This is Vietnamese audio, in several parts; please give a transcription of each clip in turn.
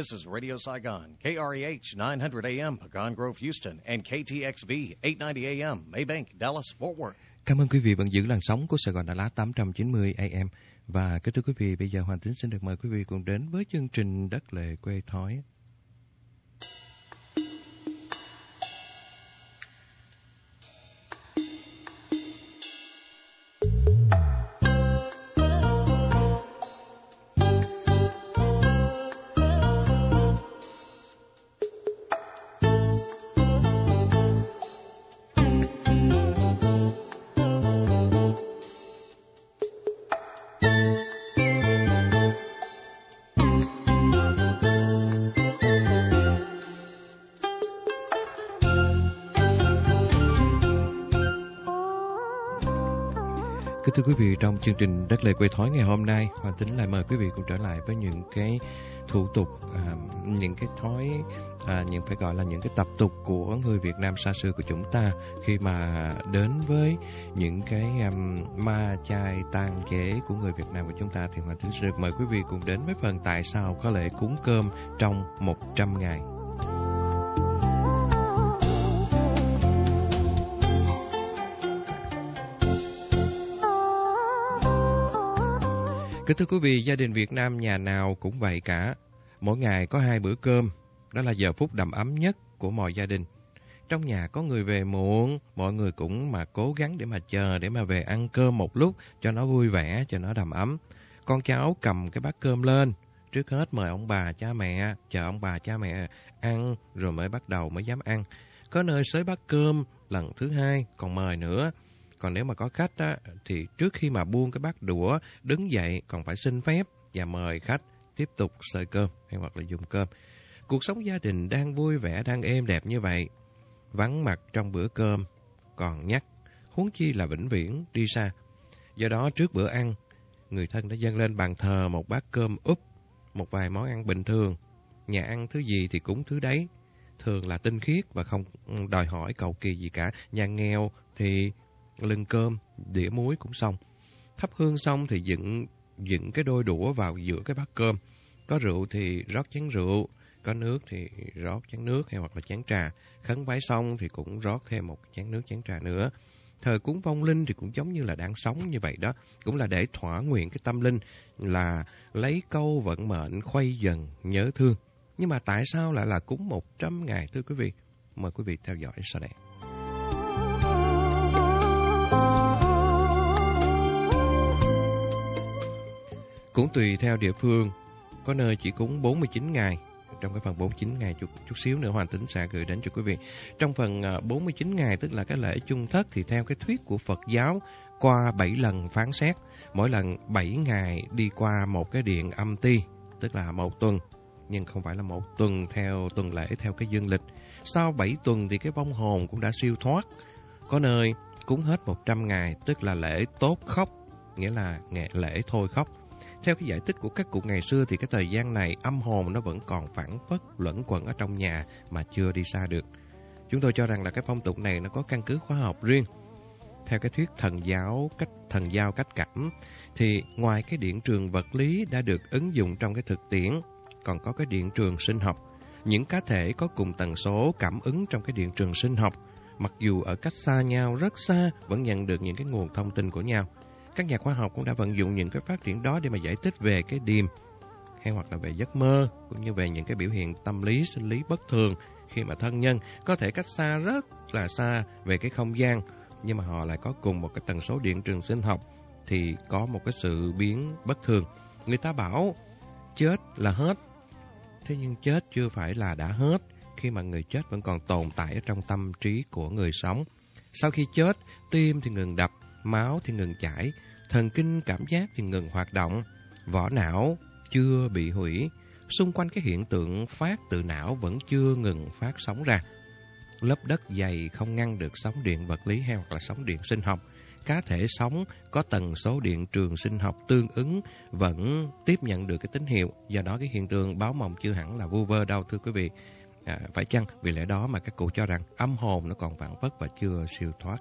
This is Radio Saigon, KREH 900 AM, Pecan Grove, Houston, and KTXV 890 AM, Maybank, Dallas, Fort Worth. Cảm ơn quý vị vẫn giữ làn sóng của Sài Gòn Đà Lạt 890 AM. Và kính thưa quý vị, bây giờ Hoàng Tính xin được mời quý vị cùng đến với chương trình Đất Lệ Quê Thói. Kính thưa quý vị, trong chương trình Đất Lệ Quê Thói ngày hôm nay, Hoàng Tính lại mời quý vị cùng trở lại với những cái thủ tục, à, những cái thói, à, những phải gọi là những cái tập tục của người Việt Nam xa xưa của chúng ta khi mà đến với những cái um, ma chai tang chế của người Việt Nam của chúng ta thì Hoàng Tính sẽ được mời quý vị cùng đến với phần tại sao có lễ cúng cơm trong 100 ngày. Kính thưa quý vị, gia đình Việt Nam nhà nào cũng vậy cả. Mỗi ngày có hai bữa cơm, đó là giờ phút đầm ấm nhất của mọi gia đình. Trong nhà có người về muộn, mọi người cũng mà cố gắng để mà chờ, để mà về ăn cơm một lúc cho nó vui vẻ, cho nó đầm ấm. Con cháu cầm cái bát cơm lên, trước hết mời ông bà, cha mẹ, chờ ông bà, cha mẹ ăn rồi mới bắt đầu mới dám ăn. Có nơi xới bát cơm lần thứ hai, còn mời nữa. Còn nếu mà có khách á, thì trước khi mà buông cái bát đũa, đứng dậy còn phải xin phép và mời khách tiếp tục sơi cơm hay hoặc là dùng cơm. Cuộc sống gia đình đang vui vẻ, đang êm đẹp như vậy. Vắng mặt trong bữa cơm, còn nhắc, huống chi là vĩnh viễn đi xa. Do đó trước bữa ăn, người thân đã dâng lên bàn thờ một bát cơm úp, một vài món ăn bình thường. Nhà ăn thứ gì thì cũng thứ đấy. Thường là tinh khiết và không đòi hỏi cầu kỳ gì cả. Nhà nghèo thì lưng cơm, đĩa muối cũng xong. Thắp hương xong thì dựng dựng cái đôi đũa vào giữa cái bát cơm. Có rượu thì rót chén rượu, có nước thì rót chén nước hay hoặc là chén trà. Khấn vái xong thì cũng rót thêm một chén nước chén trà nữa. Thời cúng vong linh thì cũng giống như là đang sống như vậy đó. Cũng là để thỏa nguyện cái tâm linh là lấy câu vận mệnh khuây dần nhớ thương. Nhưng mà tại sao lại là cúng 100 ngày thưa quý vị? Mời quý vị theo dõi sau đây. Cũng tùy theo địa phương, có nơi chỉ cúng 49 ngày. Trong cái phần 49 ngày chút, chút xíu nữa Hoàng Tính sẽ gửi đến cho quý vị. Trong phần à, 49 ngày tức là cái lễ chung thất thì theo cái thuyết của Phật giáo qua 7 lần phán xét. Mỗi lần 7 ngày đi qua một cái điện âm ti, tức là một tuần. Nhưng không phải là một tuần theo tuần lễ theo cái dương lịch. Sau 7 tuần thì cái vong hồn cũng đã siêu thoát. Có nơi cúng hết 100 ngày tức là lễ tốt khóc, nghĩa là nghệ lễ thôi khóc. Theo cái giải thích của các cụ ngày xưa thì cái thời gian này âm hồn nó vẫn còn phản phất luẩn quẩn ở trong nhà mà chưa đi xa được. Chúng tôi cho rằng là cái phong tục này nó có căn cứ khoa học riêng. Theo cái thuyết thần giáo, cách thần giao cách cảm, thì ngoài cái điện trường vật lý đã được ứng dụng trong cái thực tiễn, còn có cái điện trường sinh học. Những cá thể có cùng tần số cảm ứng trong cái điện trường sinh học, mặc dù ở cách xa nhau rất xa vẫn nhận được những cái nguồn thông tin của nhau. Các nhà khoa học cũng đã vận dụng những cái phát triển đó để mà giải thích về cái điềm hay hoặc là về giấc mơ cũng như về những cái biểu hiện tâm lý sinh lý bất thường khi mà thân nhân có thể cách xa rất là xa về cái không gian nhưng mà họ lại có cùng một cái tần số điện trường sinh học thì có một cái sự biến bất thường. Người ta bảo chết là hết. Thế nhưng chết chưa phải là đã hết khi mà người chết vẫn còn tồn tại ở trong tâm trí của người sống. Sau khi chết, tim thì ngừng đập, máu thì ngừng chảy, thần kinh cảm giác thì ngừng hoạt động, vỏ não chưa bị hủy, xung quanh cái hiện tượng phát từ não vẫn chưa ngừng phát sóng ra. Lớp đất dày không ngăn được sóng điện vật lý hay hoặc là sóng điện sinh học. Cá thể sống có tần số điện trường sinh học tương ứng vẫn tiếp nhận được cái tín hiệu, do đó cái hiện tượng báo mộng chưa hẳn là vu vơ đâu thưa quý vị. À, phải chăng vì lẽ đó mà các cụ cho rằng âm hồn nó còn vạn vất và chưa siêu thoát.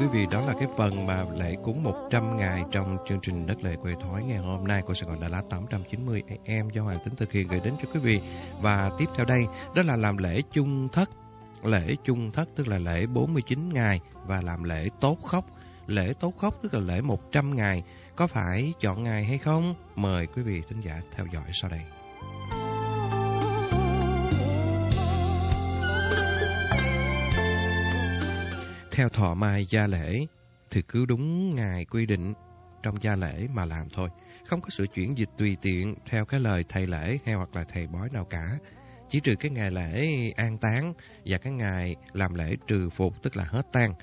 Quý vị, đó là cái phần mà lễ cúng 100 ngày trong chương trình Đất Lệ Quê Thói ngày hôm nay của Sài Gòn Đà Lạt 890 AM do Hoàng Tính thực hiện gửi đến cho quý vị. Và tiếp theo đây, đó là làm lễ chung thất. Lễ chung thất tức là lễ 49 ngày và làm lễ tốt khóc. Lễ tốt khóc tức là lễ 100 ngày. Có phải chọn ngày hay không? Mời quý vị thính giả theo dõi sau đây. Theo thọ mai gia lễ, thì cứ đúng ngày quy định trong gia lễ mà làm thôi. Không có sự chuyển dịch tùy tiện theo cái lời thầy lễ hay hoặc là thầy bói nào cả. Chỉ trừ cái ngày lễ an táng và cái ngày làm lễ trừ phục tức là hết tang.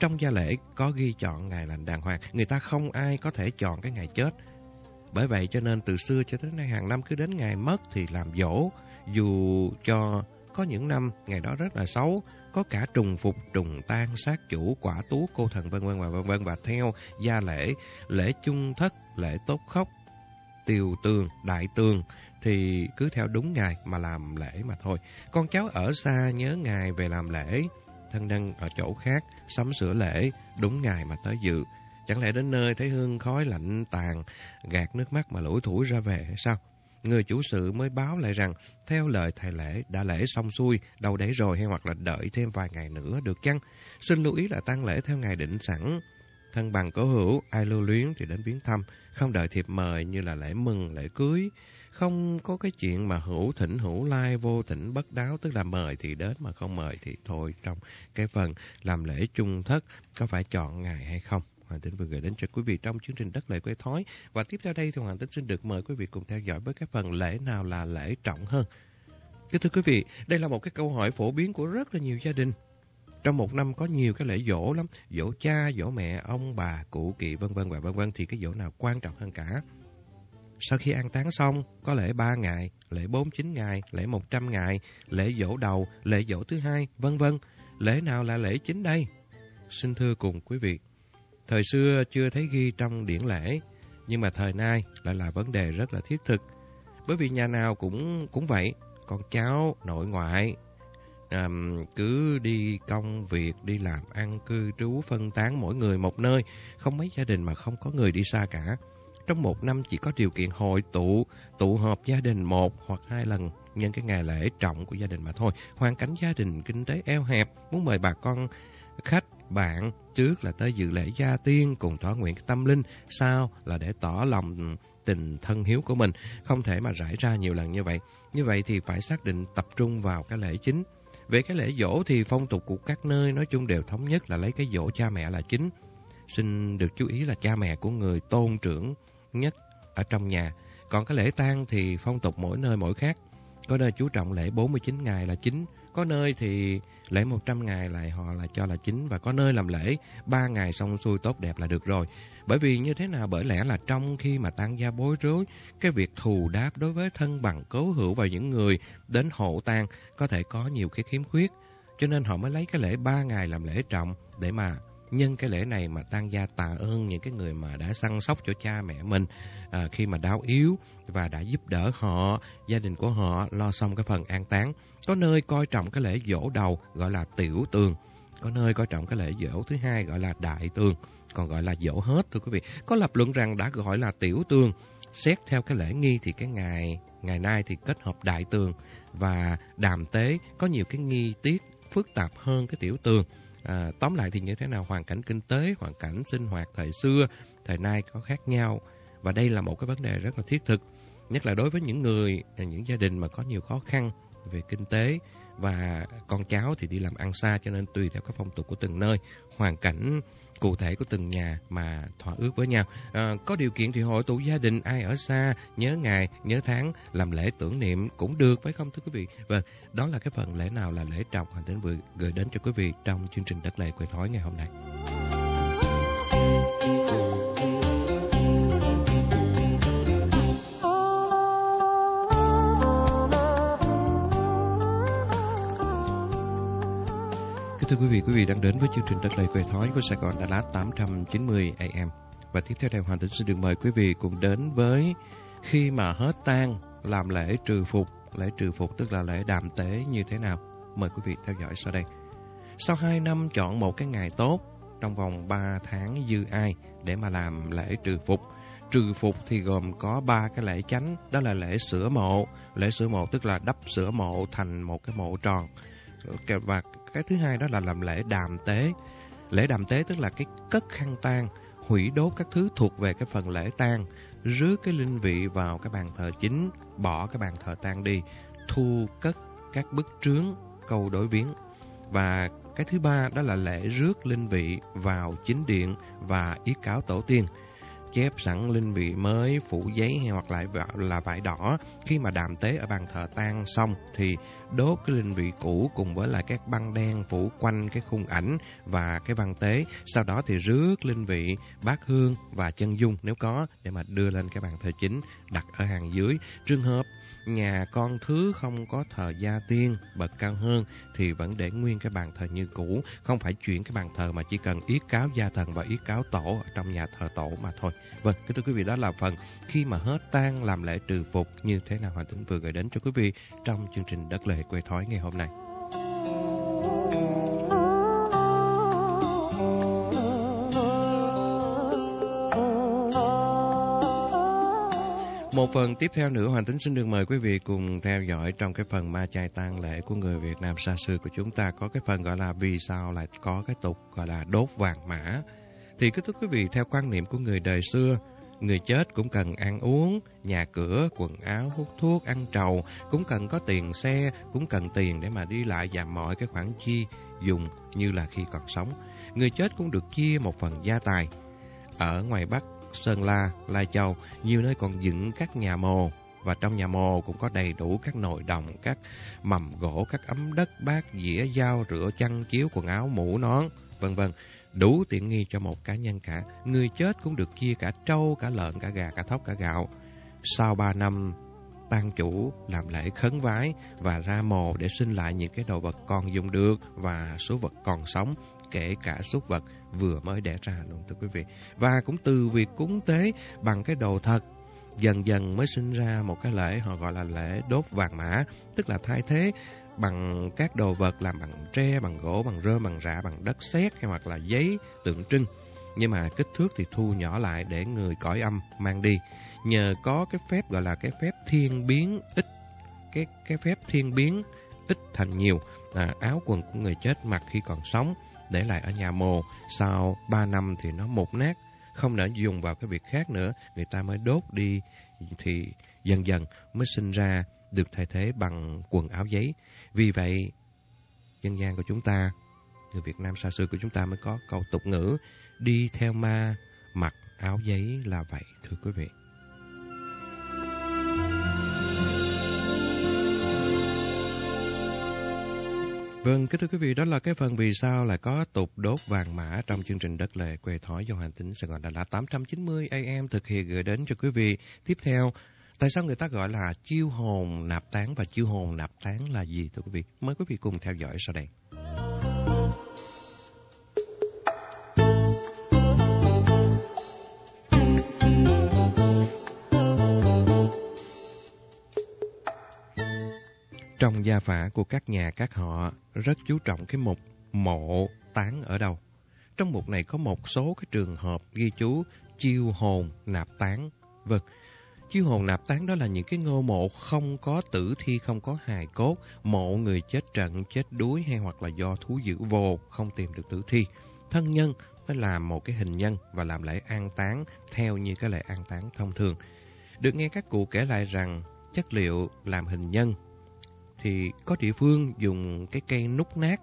Trong gia lễ có ghi chọn ngày lành đàng hoàng. Người ta không ai có thể chọn cái ngày chết. Bởi vậy cho nên từ xưa cho tới nay hàng năm cứ đến ngày mất thì làm dỗ. Dù cho có những năm ngày đó rất là xấu, có cả trùng phục, trùng tan, sát chủ, quả tú, cô thần vân vân và vân vân và theo gia lễ, lễ chung thất, lễ tốt khóc, tiều tường, đại tường thì cứ theo đúng ngày mà làm lễ mà thôi. Con cháu ở xa nhớ ngài về làm lễ, thân đăng ở chỗ khác sắm sửa lễ đúng ngày mà tới dự. Chẳng lẽ đến nơi thấy hương khói lạnh tàn, gạt nước mắt mà lủi thủi ra về hay sao? Người chủ sự mới báo lại rằng, theo lời thầy lễ, đã lễ xong xuôi, đâu đấy rồi hay hoặc là đợi thêm vài ngày nữa được chăng? Xin lưu ý là tang lễ theo ngày định sẵn. Thân bằng cố hữu, ai lưu luyến thì đến viếng thăm, không đợi thiệp mời như là lễ mừng, lễ cưới. Không có cái chuyện mà hữu thỉnh hữu lai vô thỉnh bất đáo, tức là mời thì đến mà không mời thì thôi. Trong cái phần làm lễ chung thất, có phải chọn ngày hay không? Hoàng Tính vừa gửi đến cho quý vị trong chương trình Đất Lệ Quê Thói. Và tiếp theo đây thì Hoàng Tính xin được mời quý vị cùng theo dõi với các phần lễ nào là lễ trọng hơn. Kính thưa quý vị, đây là một cái câu hỏi phổ biến của rất là nhiều gia đình. Trong một năm có nhiều cái lễ dỗ lắm, dỗ cha, dỗ mẹ, ông bà, cụ kỵ vân vân và vân vân thì cái dỗ nào quan trọng hơn cả? Sau khi an táng xong, có lễ 3 ngày, lễ 49 ngày, lễ 100 ngày, lễ dỗ đầu, lễ dỗ thứ hai, vân vân. Lễ nào là lễ chính đây? Xin thưa cùng quý vị, Thời xưa chưa thấy ghi trong điển lễ, nhưng mà thời nay lại là vấn đề rất là thiết thực. Bởi vì nhà nào cũng cũng vậy, con cháu, nội ngoại, um, cứ đi công việc, đi làm ăn, cư trú, phân tán mỗi người một nơi, không mấy gia đình mà không có người đi xa cả. Trong một năm chỉ có điều kiện hội tụ, tụ họp gia đình một hoặc hai lần nhân cái ngày lễ trọng của gia đình mà thôi. Hoàn cảnh gia đình kinh tế eo hẹp, muốn mời bà con khách bạn trước là tới dự lễ gia tiên cùng thỏa nguyện tâm linh, sau là để tỏ lòng tình thân hiếu của mình, không thể mà rải ra nhiều lần như vậy. Như vậy thì phải xác định tập trung vào cái lễ chính. Về cái lễ dỗ thì phong tục của các nơi nói chung đều thống nhất là lấy cái dỗ cha mẹ là chính. Xin được chú ý là cha mẹ của người tôn trưởng nhất ở trong nhà. Còn cái lễ tang thì phong tục mỗi nơi mỗi khác. Có nơi chú trọng lễ 49 ngày là chính, có nơi thì lễ 100 ngày lại họ là cho là chính và có nơi làm lễ 3 ngày xong xuôi tốt đẹp là được rồi. Bởi vì như thế nào? Bởi lẽ là trong khi mà tăng gia bối rối, cái việc thù đáp đối với thân bằng cố hữu và những người đến hộ tang có thể có nhiều cái khiếm khuyết. Cho nên họ mới lấy cái lễ 3 ngày làm lễ trọng để mà nhân cái lễ này mà tăng gia tạ ơn những cái người mà đã săn sóc cho cha mẹ mình à, khi mà đau yếu và đã giúp đỡ họ, gia đình của họ lo xong cái phần an táng. Có nơi coi trọng cái lễ dỗ đầu gọi là tiểu tường, có nơi coi trọng cái lễ dỗ thứ hai gọi là đại tường, còn gọi là dỗ hết thưa quý vị. Có lập luận rằng đã gọi là tiểu tường, xét theo cái lễ nghi thì cái ngày ngày nay thì kết hợp đại tường và đàm tế có nhiều cái nghi tiết phức tạp hơn cái tiểu tường. À, tóm lại thì như thế nào? Hoàn cảnh kinh tế, hoàn cảnh sinh hoạt thời xưa, thời nay có khác nhau. Và đây là một cái vấn đề rất là thiết thực, nhất là đối với những người, những gia đình mà có nhiều khó khăn về kinh tế và con cháu thì đi làm ăn xa cho nên tùy theo các phong tục của từng nơi, hoàn cảnh cụ thể của từng nhà mà thỏa ước với nhau. À, có điều kiện thì hội tụ gia đình ai ở xa, nhớ ngày, nhớ tháng, làm lễ tưởng niệm cũng được phải không thưa quý vị? Vâng, đó là cái phần lễ nào là lễ trọng hành tính vừa gửi đến cho quý vị trong chương trình Đất Lệ Quê Thói ngày hôm nay. Kính thưa quý vị, quý vị đang đến với chương trình Đất đầy Quê Thói của Sài Gòn Đà Lạt 890 AM. Và tiếp theo đây Hoàng Tính xin được mời quý vị cùng đến với khi mà hết tang làm lễ trừ phục. Lễ trừ phục tức là lễ đàm tế như thế nào? Mời quý vị theo dõi sau đây. Sau 2 năm chọn một cái ngày tốt trong vòng 3 tháng dư ai để mà làm lễ trừ phục. Trừ phục thì gồm có ba cái lễ chánh, đó là lễ sửa mộ. Lễ sửa mộ tức là đắp sửa mộ thành một cái mộ tròn. Và cái thứ hai đó là làm lễ đàm tế. Lễ đàm tế tức là cái cất khăn tang, hủy đốt các thứ thuộc về cái phần lễ tang, rước cái linh vị vào cái bàn thờ chính, bỏ cái bàn thờ tang đi, thu cất các bức trướng, câu đối viếng. Và cái thứ ba đó là lễ rước linh vị vào chính điện và yết cáo tổ tiên chép sẵn linh vị mới, phủ giấy hay hoặc lại là vải đỏ. Khi mà đàm tế ở bàn thờ tang xong thì đốt cái linh vị cũ cùng với lại các băng đen phủ quanh cái khung ảnh và cái văn tế. Sau đó thì rước linh vị, bát hương và chân dung nếu có để mà đưa lên cái bàn thờ chính đặt ở hàng dưới. Trường hợp nhà con thứ không có thờ gia tiên bậc cao hơn thì vẫn để nguyên cái bàn thờ như cũ, không phải chuyển cái bàn thờ mà chỉ cần yết cáo gia thần và yết cáo tổ ở trong nhà thờ tổ mà thôi. Vâng, kính thưa quý vị, đó là phần khi mà hết tang làm lễ trừ phục như thế nào Hoàng Tính vừa gửi đến cho quý vị trong chương trình Đất Lệ Quê Thói ngày hôm nay. Một phần tiếp theo nữa, Hoàng Tính xin được mời quý vị cùng theo dõi trong cái phần ma chay tang lễ của người Việt Nam xa xưa của chúng ta có cái phần gọi là vì sao lại có cái tục gọi là đốt vàng mã. Thì cứ thưa quý vị, theo quan niệm của người đời xưa, người chết cũng cần ăn uống, nhà cửa, quần áo, hút thuốc, ăn trầu, cũng cần có tiền xe, cũng cần tiền để mà đi lại và mọi cái khoản chi dùng như là khi còn sống. Người chết cũng được chia một phần gia tài. Ở ngoài Bắc, Sơn La, Lai Châu, nhiều nơi còn dựng các nhà mồ, và trong nhà mồ cũng có đầy đủ các nồi đồng, các mầm gỗ, các ấm đất, bát, dĩa, dao, rửa, chăn, chiếu, quần áo, mũ, nón, vân vân đủ tiện nghi cho một cá nhân cả. Người chết cũng được chia cả trâu, cả lợn, cả gà, cả thóc, cả gạo. Sau ba năm, tang chủ làm lễ khấn vái và ra mồ để xin lại những cái đồ vật còn dùng được và số vật còn sống, kể cả súc vật vừa mới đẻ ra luôn thưa quý vị. Và cũng từ việc cúng tế bằng cái đồ thật dần dần mới sinh ra một cái lễ họ gọi là lễ đốt vàng mã, tức là thay thế bằng các đồ vật làm bằng tre, bằng gỗ, bằng rơm, bằng rạ, bằng đất sét hay hoặc là giấy tượng trưng. Nhưng mà kích thước thì thu nhỏ lại để người cõi âm mang đi. Nhờ có cái phép gọi là cái phép thiên biến ít, cái cái phép thiên biến ít thành nhiều, à, áo quần của người chết mặc khi còn sống, để lại ở nhà mồ, sau 3 năm thì nó mục nát, không nỡ dùng vào cái việc khác nữa, người ta mới đốt đi, thì dần dần mới sinh ra được thay thế bằng quần áo giấy. Vì vậy, dân gian của chúng ta, người Việt Nam xa xưa của chúng ta mới có câu tục ngữ đi theo ma, mặc áo giấy là vậy, thưa quý vị. Vâng, kính thưa quý vị, đó là cái phần vì sao lại có tục đốt vàng mã trong chương trình Đất Lệ Quê Thói do Hành Tính Sài Gòn Đà Lạt 890 AM thực hiện gửi đến cho quý vị. Tiếp theo, Tại sao người ta gọi là chiêu hồn nạp tán và chiêu hồn nạp tán là gì thưa quý vị? Mời quý vị cùng theo dõi sau đây. Trong gia phả của các nhà các họ rất chú trọng cái mục mộ tán ở đâu. Trong mục này có một số cái trường hợp ghi chú chiêu hồn nạp tán. Vâng, Chiêu hồn nạp tán đó là những cái ngôi mộ không có tử thi, không có hài cốt, mộ người chết trận, chết đuối hay hoặc là do thú dữ vô, không tìm được tử thi. Thân nhân phải làm một cái hình nhân và làm lễ an táng theo như cái lễ an táng thông thường. Được nghe các cụ kể lại rằng chất liệu làm hình nhân thì có địa phương dùng cái cây nút nát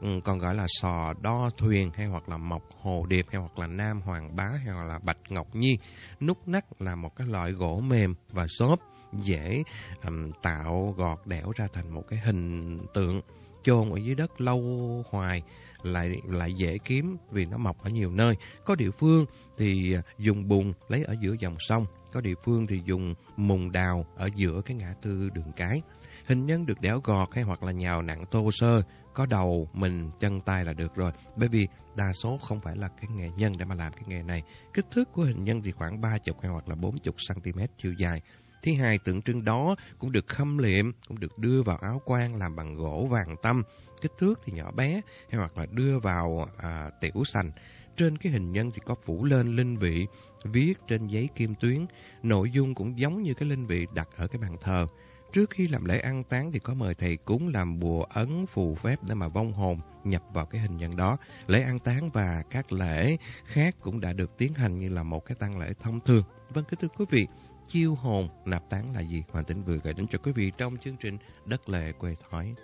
Ừ, còn gọi là sò đo thuyền hay hoặc là mộc hồ điệp hay hoặc là nam hoàng bá hay hoặc là bạch ngọc nhi. Nút nắt là một cái loại gỗ mềm và xốp dễ um, tạo gọt đẽo ra thành một cái hình tượng chôn ở dưới đất lâu hoài lại lại dễ kiếm vì nó mọc ở nhiều nơi. Có địa phương thì à, dùng bùn lấy ở giữa dòng sông, có địa phương thì dùng mùng đào ở giữa cái ngã tư đường cái. Hình nhân được đẽo gọt hay hoặc là nhào nặng tô sơ, có đầu, mình, chân tay là được rồi. Bởi vì đa số không phải là cái nghề nhân để mà làm cái nghề này. Kích thước của hình nhân thì khoảng 30 hay hoặc là 40 cm chiều dài. thứ hai tượng trưng đó cũng được khâm liệm, cũng được đưa vào áo quan làm bằng gỗ vàng tâm, kích thước thì nhỏ bé, hay hoặc là đưa vào à, tiểu sành. Trên cái hình nhân thì có phủ lên linh vị, viết trên giấy kim tuyến. Nội dung cũng giống như cái linh vị đặt ở cái bàn thờ. Trước khi làm lễ ăn táng thì có mời thầy cúng làm bùa ấn phù phép để mà vong hồn nhập vào cái hình nhân đó. Lễ ăn táng và các lễ khác cũng đã được tiến hành như là một cái tang lễ thông thường. Vâng, kính thưa quý vị, chiêu hồn nạp táng là gì? Hoàng Tĩnh vừa gửi đến cho quý vị trong chương trình Đất Lệ Quê Thói.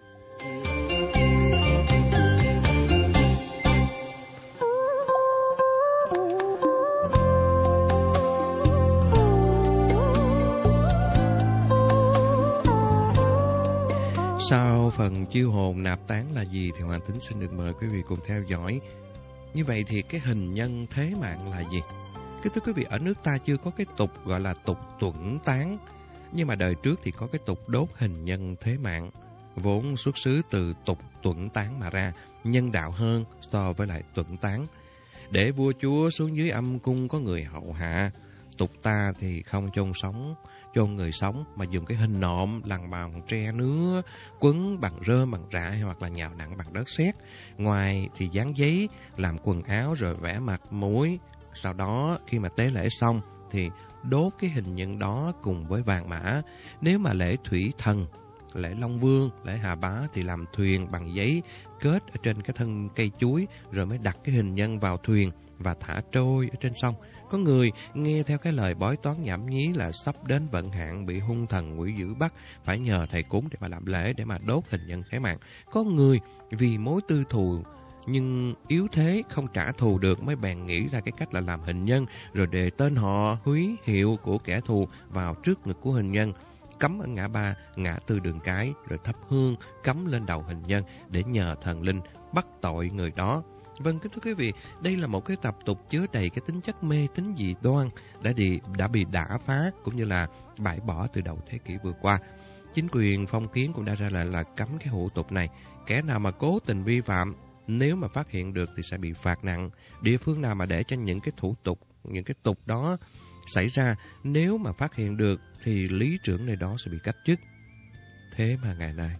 Sau phần chiêu hồn nạp tán là gì thì Hoàng Tính xin được mời quý vị cùng theo dõi. Như vậy thì cái hình nhân thế mạng là gì? Kính thưa quý vị, ở nước ta chưa có cái tục gọi là tục tuẩn tán. Nhưng mà đời trước thì có cái tục đốt hình nhân thế mạng, vốn xuất xứ từ tục tuẩn tán mà ra, nhân đạo hơn so với lại tuẩn tán. Để vua chúa xuống dưới âm cung có người hậu hạ, tục ta thì không chôn sống, chôn người sống mà dùng cái hình nộm lằn bằng tre nứa, quấn bằng rơm bằng rạ hoặc là nhào nặng bằng đất sét. Ngoài thì dán giấy, làm quần áo rồi vẽ mặt mũi. Sau đó khi mà tế lễ xong thì đốt cái hình nhân đó cùng với vàng mã. Nếu mà lễ thủy thần lễ Long Vương, lễ Hà Bá thì làm thuyền bằng giấy kết ở trên cái thân cây chuối rồi mới đặt cái hình nhân vào thuyền và thả trôi ở trên sông. Có người nghe theo cái lời bói toán nhảm nhí là sắp đến vận hạn bị hung thần quỷ dữ bắt, phải nhờ thầy cúng để mà làm lễ để mà đốt hình nhân thế mạng. Có người vì mối tư thù nhưng yếu thế không trả thù được mới bèn nghĩ ra cái cách là làm hình nhân rồi đề tên họ, húy hiệu của kẻ thù vào trước ngực của hình nhân cắm ở ngã ba, ngã tư đường cái, rồi thắp hương, cắm lên đầu hình nhân để nhờ thần linh bắt tội người đó. Vâng, kính thưa quý vị, đây là một cái tập tục chứa đầy cái tính chất mê tín dị đoan đã, bị đã bị đả phá cũng như là bãi bỏ từ đầu thế kỷ vừa qua. Chính quyền phong kiến cũng đã ra lệnh là cấm cái hủ tục này. Kẻ nào mà cố tình vi phạm, nếu mà phát hiện được thì sẽ bị phạt nặng. Địa phương nào mà để cho những cái thủ tục, những cái tục đó xảy ra, nếu mà phát hiện được thì lý trưởng nơi đó sẽ bị cách chức. Thế mà ngày nay,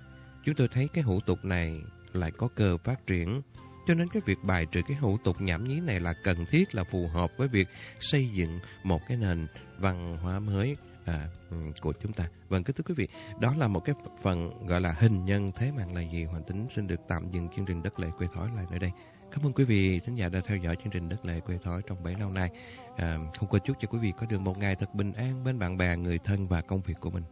chúng tôi thấy cái hủ tục này lại có cơ phát triển. Cho nên cái việc bài trừ cái hủ tục nhảm nhí này là cần thiết, là phù hợp với việc xây dựng một cái nền văn hóa mới à, ừ, của chúng ta. Vâng, kính thưa quý vị, đó là một cái phần gọi là hình nhân thế mạng là gì. Hoàng Tính xin được tạm dừng chương trình Đất Lệ Quê Thói lại nơi đây. Cảm ơn quý vị thính giả đã theo dõi chương trình Đất Lệ Quê Thói trong 7 lâu nay. À, không quên chúc cho quý vị có được một ngày thật bình an bên bạn bè, người thân và công việc của mình.